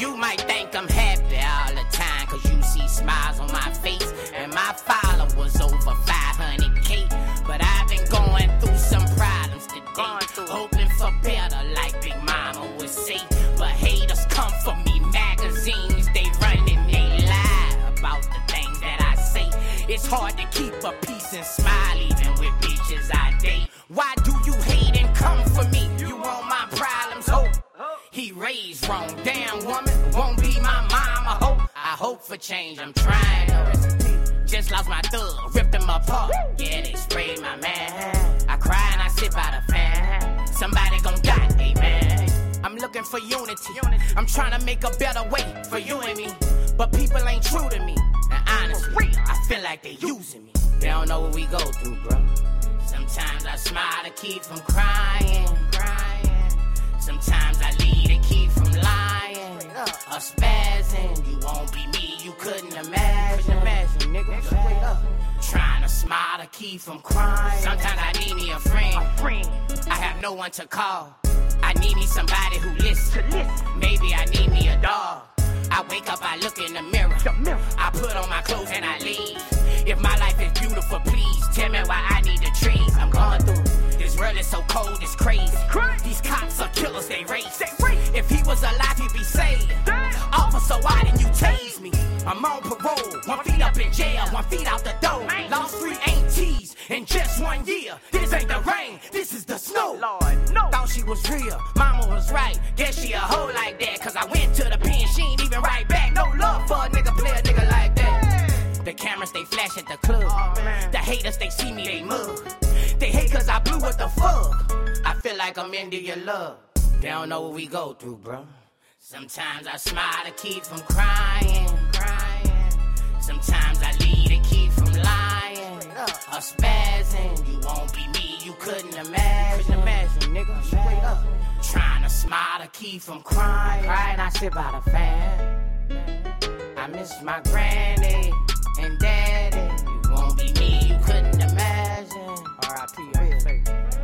You might think I'm happy all the time, cause you see smiles on my face. And my followers over 500k. But I've been going through some problems today. Going through. hoping for better, like Big Mama would say. But haters come for me, magazines, they running, they lie about the things that I say. It's hard to keep a peace and smile, even with bitches I date. Why do you hate and come for me? You want my problems, hope. He raised wrong, damn woman, hope. For change, I'm trying. To. Just lost my thug, ripped him apart. Yeah, they sprayed my man. I cry and I sit by the fan. Somebody gon' die, amen. I'm looking for unity. I'm trying to make a better way for you and me. But people ain't true to me. And honestly, I feel like they using me. They don't know what we go through, bro. Sometimes I smile to keep from crying. Sometimes I lead to keep from lying won't be me, you couldn't imagine. imagine, nigga. Straight up. Trying to smile to keep from crying. Sometimes I need me a friend. I have no one to call. I need me somebody who listens. Maybe I need me a dog. I wake up, I look in the mirror. I put on my clothes and I leave. If my life is beautiful, please tell me why I need the trees. I'm going through. This world is so cold, it's crazy. These cops are I'm on parole, one feet up in jail, one feet out the door. Lost three aunties in just one year. This ain't the rain, this is the snow. Lord, no. Thought she was real, mama was right. Guess she a hoe like that, cause I went to the pen, she ain't even right back. No love for a nigga, play a nigga like that. The cameras they flash at the club. Oh, the haters they see me, they mug. They hate cause I blew what the fuck. I feel like I'm into your love. They don't know what we go through, bro. Sometimes I smile to keep from crying. Sometimes I lead to keep from lying or spazzing. You won't be me, you couldn't imagine. Couldn't imagine, nigga. Straight up. Trying to smile to keep from crying. Crying, I sit by the fan. I miss my granny and daddy.